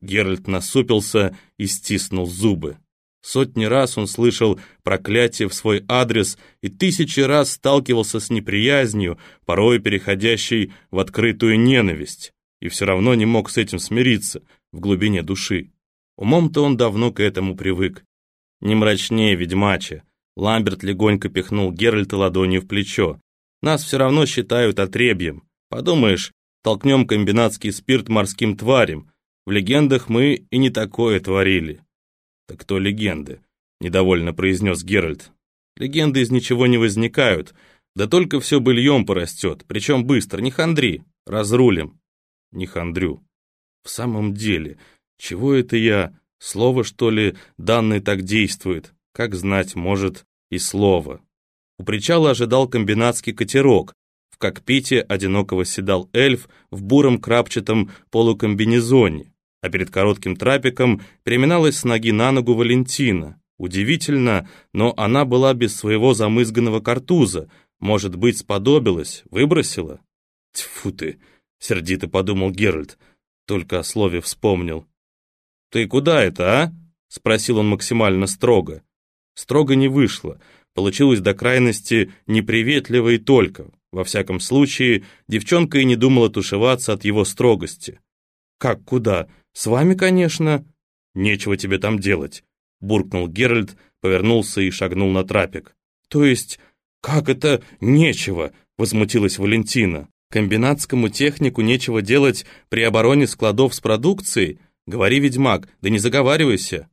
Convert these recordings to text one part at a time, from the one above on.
Геральт насупился и стиснул зубы. Сотни раз он слышал проклятие в свой адрес и тысячи раз сталкивался с неприязнью, порой переходящей в открытую ненависть, и все равно не мог с этим смириться в глубине души. Умом-то он давно к этому привык. Не мрачнее, ведьмаче. Ламберт легонько пихнул Геральта ладонью в плечо. Нас все равно считают отребьем. Подумаешь, толкнем комбинатский спирт морским тварям. В легендах мы и не такое творили. «Так кто легенды?» — недовольно произнес Геральт. «Легенды из ничего не возникают, да только все быльем порастет, причем быстро, не хандри, разрулим». «Не хандрю». «В самом деле, чего это я? Слово, что ли, данное так действует? Как знать, может, и слово». У причала ожидал комбинатский катерок. В кокпите одиноко седал эльф в буром крапчатом полукомбинезоне а перед коротким трапиком переминалась с ноги на ногу Валентина. Удивительно, но она была без своего замызганного картуза, может быть, сподобилась, выбросила? Тьфу ты, сердито подумал Геральт, только о слове вспомнил. «Ты куда это, а?» — спросил он максимально строго. Строго не вышло, получилось до крайности неприветливо и только. Во всяком случае, девчонка и не думала тушеваться от его строгости. «Как куда?» «С вами, конечно». «Нечего тебе там делать», — буркнул Геральт, повернулся и шагнул на трапик. «То есть, как это нечего?» — возмутилась Валентина. «Комбинатскому технику нечего делать при обороне складов с продукцией? Говори, ведьмак, да не заговаривайся».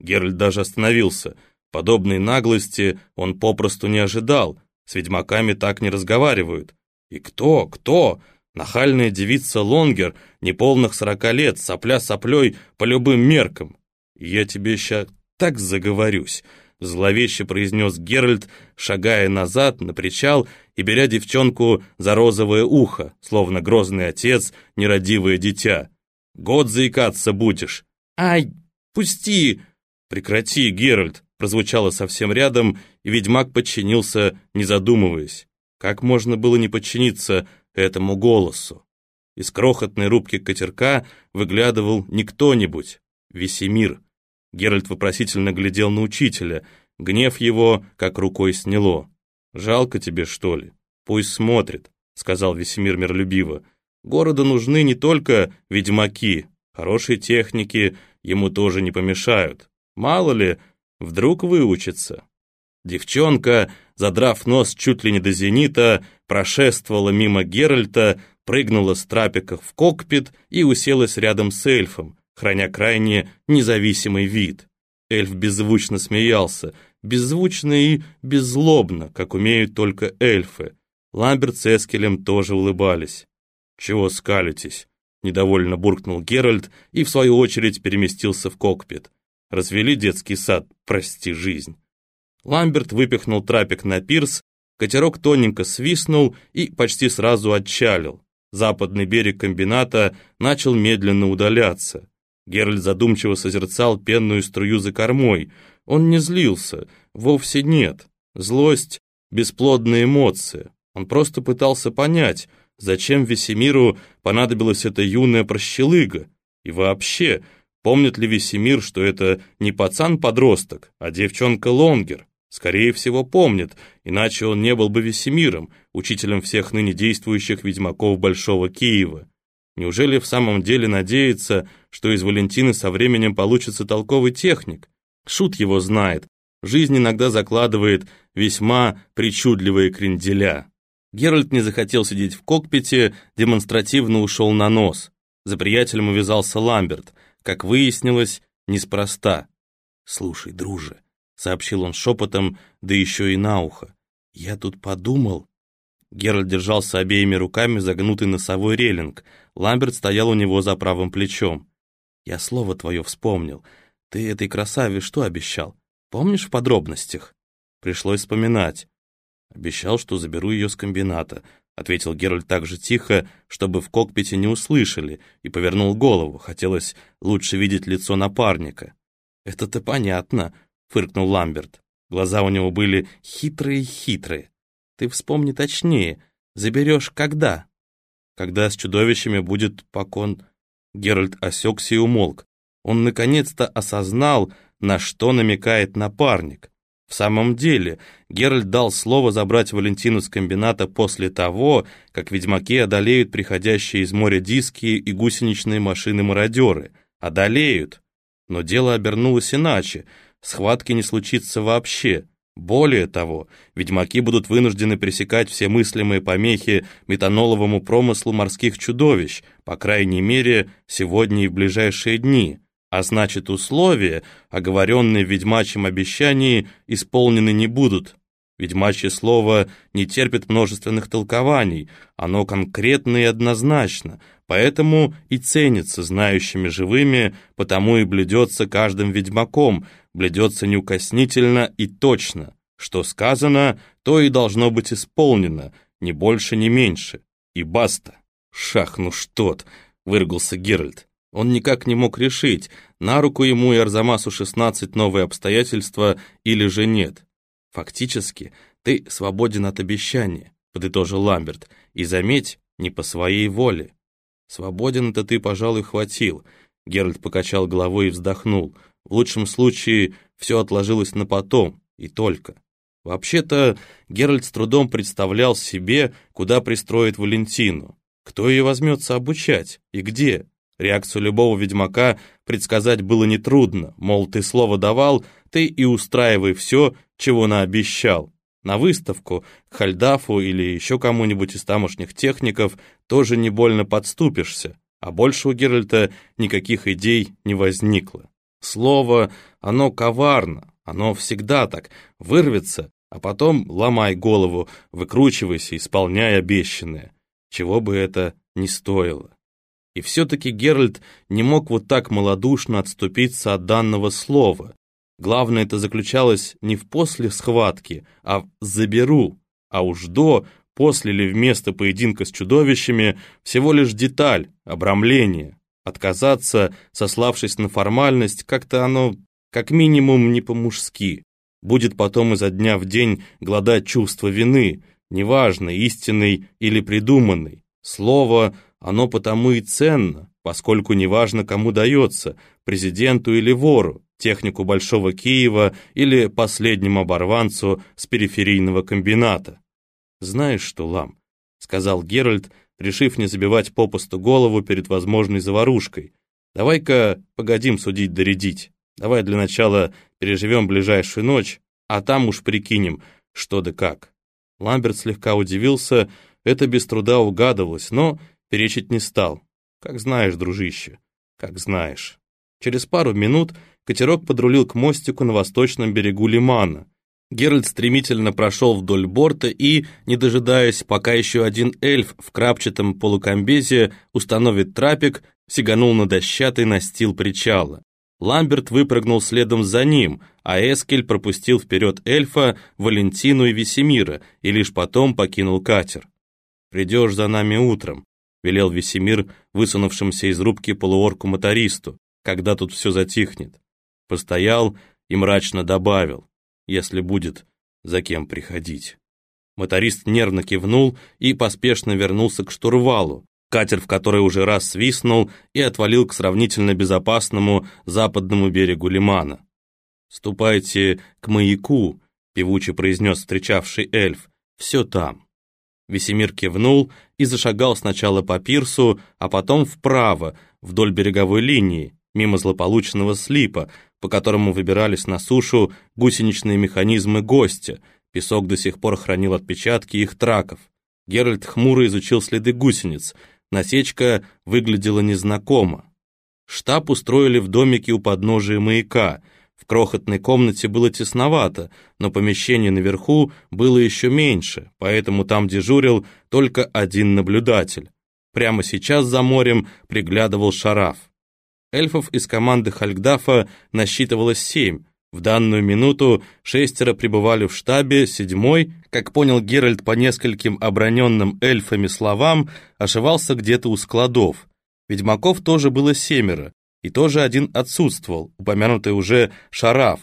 Геральт даже остановился. Подобной наглости он попросту не ожидал. С ведьмаками так не разговаривают. «И кто, кто?» Нахальная девица Лонгер, неполных сорока лет, сопля соплей по любым меркам. Я тебе ща так заговорюсь, зловеще произнес Геральт, шагая назад на причал и беря девчонку за розовое ухо, словно грозный отец, нерадивое дитя. Год заикаться будешь. Ай, пусти! Прекрати, Геральт, прозвучало совсем рядом, и ведьмак подчинился, не задумываясь. Как можно было не подчиниться этому голосу. Из крохотной рубки катерка выглядывал не кто-нибудь, Весемир. Геральт вопросительно глядел на учителя, гнев его как рукой сняло. «Жалко тебе, что ли? Пусть смотрит», — сказал Весемир миролюбиво. «Городу нужны не только ведьмаки, хорошие техники ему тоже не помешают. Мало ли, вдруг выучится». Девчонка, задрав нос чуть ли не до зенита, прошествовала мимо Геральта, прыгнула с трапиков в кокпит и уселась рядом с эльфом, храня крайне независимый вид. Эльф беззвучно смеялся, беззвучно и беззлобно, как умеют только эльфы. Ламберт с Эскелем тоже улыбались. «Чего скалитесь?» — недовольно буркнул Геральт и, в свою очередь, переместился в кокпит. «Развели детский сад, прости жизнь». Ламберт выпихнул трапик на пирс Катерок тоненько свистнул и почти сразу отчалил. Западный берег комбината начал медленно удаляться. Геральт задумчиво созерцал пенную струю за кормой. Он не злился, вовсе нет. Злость — бесплодная эмоция. Он просто пытался понять, зачем Весемиру понадобилась эта юная прощелыга. И вообще, помнит ли Весемир, что это не пацан-подросток, а девчонка Лонгер? Скорее всего, помнит, иначе он не был бы Весемиром, учителем всех ныне действующих ведьмаков Большого Киева. Неужели в самом деле надеется, что из Валентины со временем получится толковый техник? Шут его знает. Жизнь иногда закладывает весьма причудливые кренделя. Геральт не захотел сидеть в кокпите, демонстративно ушел на нос. За приятелем увязался Ламберт. Как выяснилось, неспроста. «Слушай, друже», сообщил он шепотом, да еще и на ухо. «Я тут подумал...» Геральт держался обеими руками загнутый носовой релинг. Ламберт стоял у него за правым плечом. «Я слово твое вспомнил. Ты этой красаве что обещал? Помнишь в подробностях?» Пришлось вспоминать. «Обещал, что заберу ее с комбината», — ответил Геральт так же тихо, чтобы в кокпите не услышали, и повернул голову. Хотелось лучше видеть лицо напарника. «Это-то понятно», фыркнул Ламберт. Глаза у него были хитрые-хитрые. Ты вспомни точнее. Заберешь когда? Когда с чудовищами будет покон... Геральт осекся и умолк. Он наконец-то осознал, на что намекает напарник. В самом деле, Геральт дал слово забрать Валентину с комбината после того, как ведьмаки одолеют приходящие из моря диски и гусеничные машины-мародеры. Одолеют. Но дело обернулось иначе. Схватки не случится вообще. Более того, ведьмаки будут вынуждены пресекать все мыслимые помехи метаноловому промыслу морских чудовищ, по крайней мере, сегодня и в ближайшие дни. А значит, условия, оговоренные в ведьмачьем обещании, исполнены не будут. Ведьмачье слово не терпит множественных толкований, оно конкретно и однозначно, поэтому и ценится знающими живыми, потому и блюдется каждым ведьмаком, бледется неукоснительно и точно. Что сказано, то и должно быть исполнено, ни больше, ни меньше. И баста. «Шах, ну что-то!» — выругался Геральт. Он никак не мог решить, на руку ему и Арзамасу 16 новые обстоятельства или же нет. «Фактически, ты свободен от обещания», — подытожил Ламберт, «и заметь, не по своей воле». «Свободен это ты, пожалуй, хватил», — Геральт покачал головой и вздохнул. В лучшем случае все отложилось на потом, и только. Вообще-то Геральт с трудом представлял себе, куда пристроить Валентину. Кто ее возьмется обучать и где? Реакцию любого ведьмака предсказать было нетрудно, мол, ты слово давал, ты и устраивай все, чего наобещал. На выставку, к Хальдафу или еще кому-нибудь из тамошних техников тоже не больно подступишься, а больше у Геральта никаких идей не возникло. Слово, оно коварно, оно всегда так, вырвется, а потом ломай голову, выкручивайся, исполняй обещанное, чего бы это ни стоило. И все-таки Геральт не мог вот так малодушно отступиться от данного слова. Главное это заключалось не в после схватки, а в «заберу», а уж до, после или вместо поединка с чудовищами всего лишь деталь, обрамление. Отказаться, сославшись на формальность, как-то оно, как минимум, не по-мужски. Будет потом изо дня в день гладать чувство вины, неважно, истинной или придуманной. Слово, оно потому и ценно, поскольку неважно, кому дается, президенту или вору, технику Большого Киева или последнему оборванцу с периферийного комбината. «Знаешь что, Лам?» — сказал Геральт, решив не забивать попусту голову перед возможной заварушкой. «Давай-ка погодим судить доредить. Давай для начала переживем ближайшую ночь, а там уж прикинем, что да как». Ламберт слегка удивился, это без труда угадывалось, но перечить не стал. «Как знаешь, дружище, как знаешь». Через пару минут катерок подрулил к мостику на восточном берегу лимана. Геральт стремительно прошел вдоль борта и, не дожидаясь, пока еще один эльф в крапчатом полукомбезе установит трапик, сиганул на дощатый настил причала. Ламберт выпрыгнул следом за ним, а Эскель пропустил вперед эльфа, Валентину и Весемира и лишь потом покинул катер. «Придешь за нами утром», — велел Весемир, высунувшимся из рубки полуорку-мотористу, когда тут все затихнет. Постоял и мрачно добавил если будет за кем приходить. Моторист нервно кивнул и поспешно вернулся к штурвалу, катер в который уже раз свистнул и отвалил к сравнительно безопасному западному берегу лимана. «Ступайте к маяку», — певуче произнес встречавший эльф, — «все там». Весемир кивнул и зашагал сначала по пирсу, а потом вправо, вдоль береговой линии, мимо злополучного слипа, по которому выбирались на сушу гусеничные механизмы гостя. Песок до сих пор хранил отпечатки их траков. Геральт хмуро изучил следы гусениц. Насечка выглядела незнакомо. Штаб устроили в домике у подножия маяка. В крохотной комнате было тесновато, но помещение наверху было еще меньше, поэтому там дежурил только один наблюдатель. Прямо сейчас за морем приглядывал Шараф. Эльфов из команды Хальгдафа насчитывалось семь. В данную минуту шестеро пребывали в штабе, седьмой, как понял Геральт по нескольким оброненным эльфами словам, ошивался где-то у складов. Ведьмаков тоже было семеро, и тоже один отсутствовал, упомянутый уже Шараф.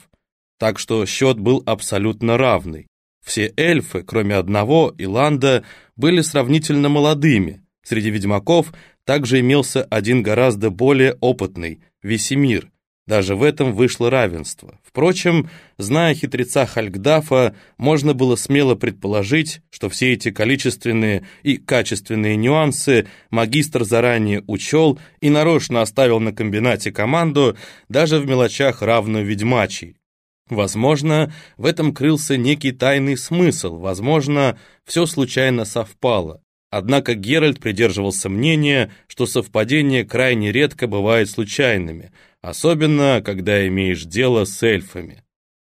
Так что счет был абсолютно равный. Все эльфы, кроме одного, Иланда, были сравнительно молодыми. Среди ведьмаков также имелся один гораздо более опытный – Весемир. Даже в этом вышло равенство. Впрочем, зная хитреца Хальгдафа, можно было смело предположить, что все эти количественные и качественные нюансы магистр заранее учел и нарочно оставил на комбинате команду даже в мелочах равную ведьмачьей. Возможно, в этом крылся некий тайный смысл, возможно, все случайно совпало. Однако Геральт придерживался мнения, что совпадения крайне редко бывают случайными, особенно когда имеешь дело с эльфами.